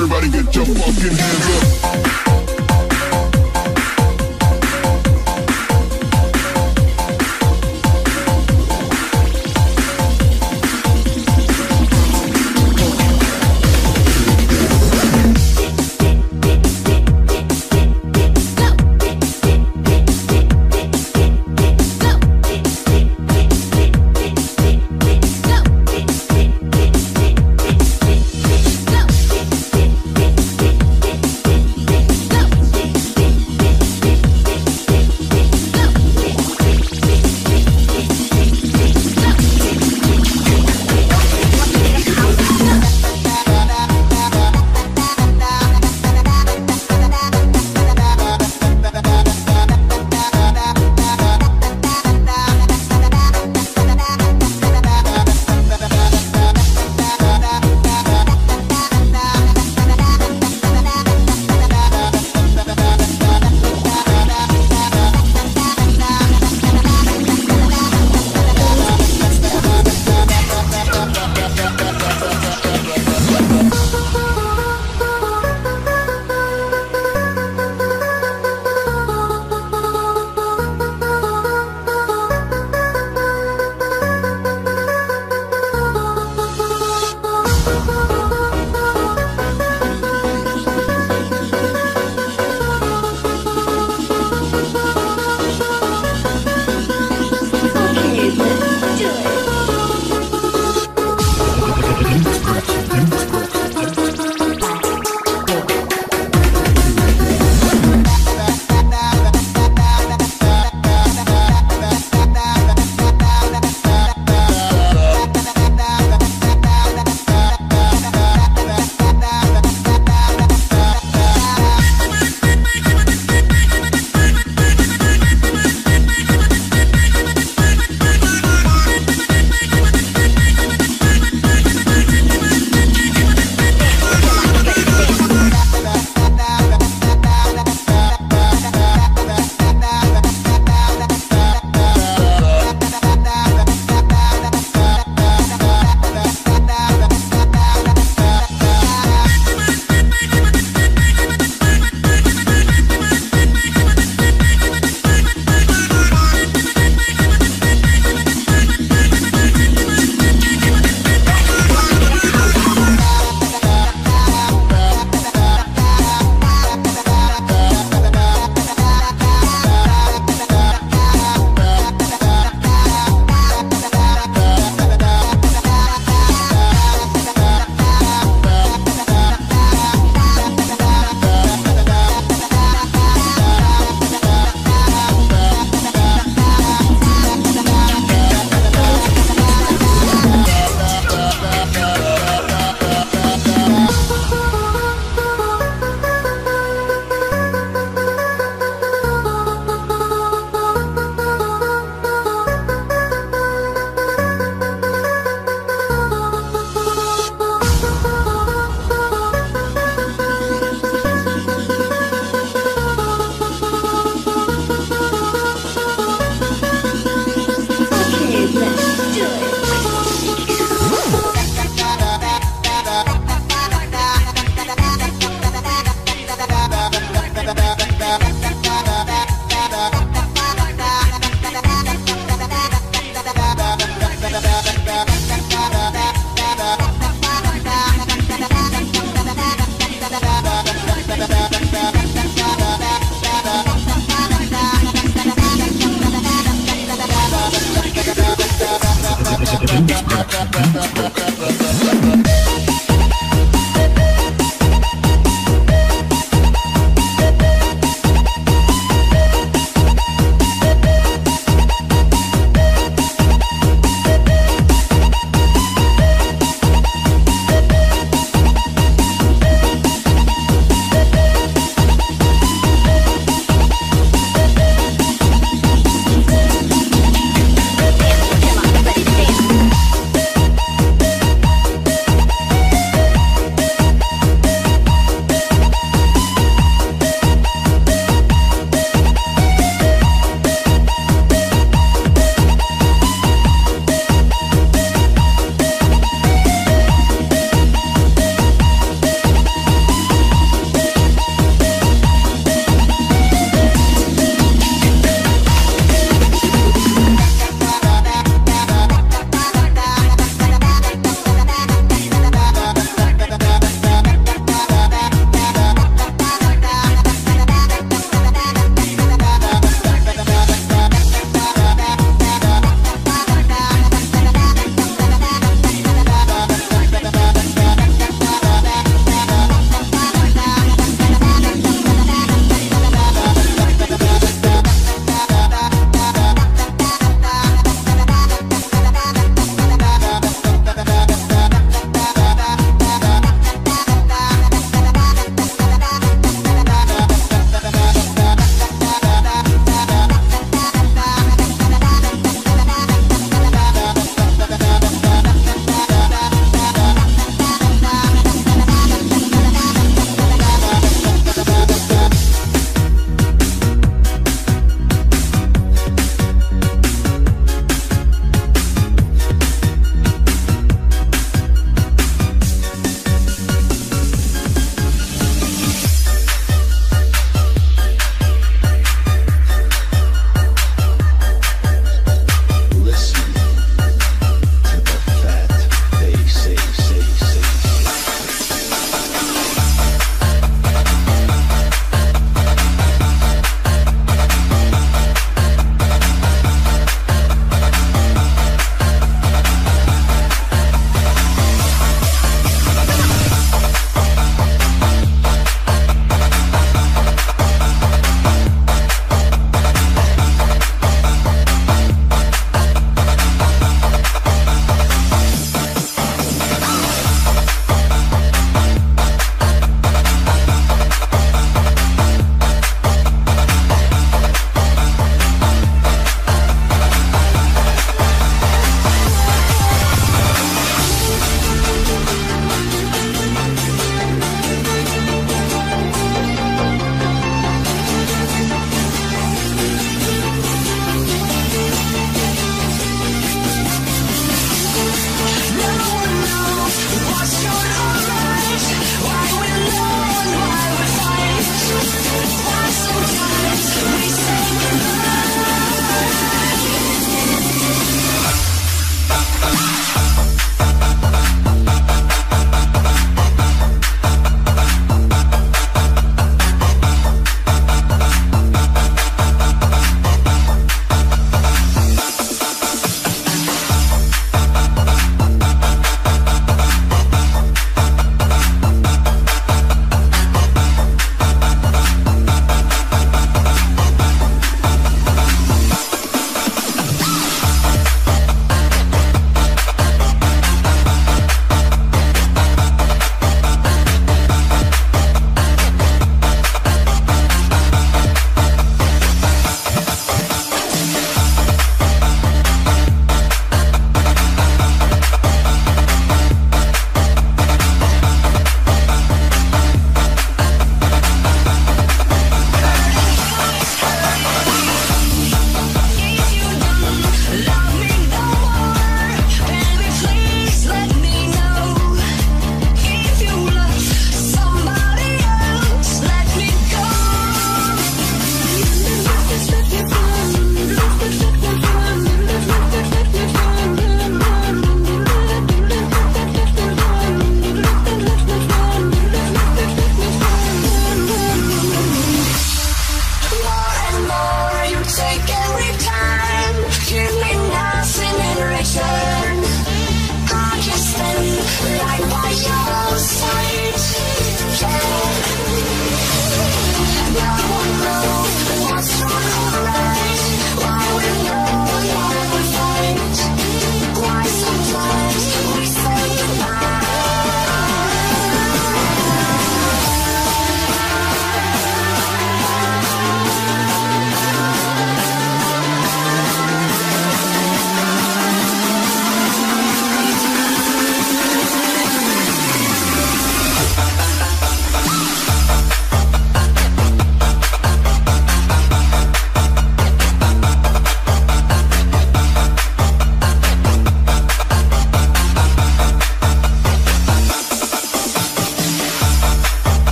Everybody get your fucking hands up.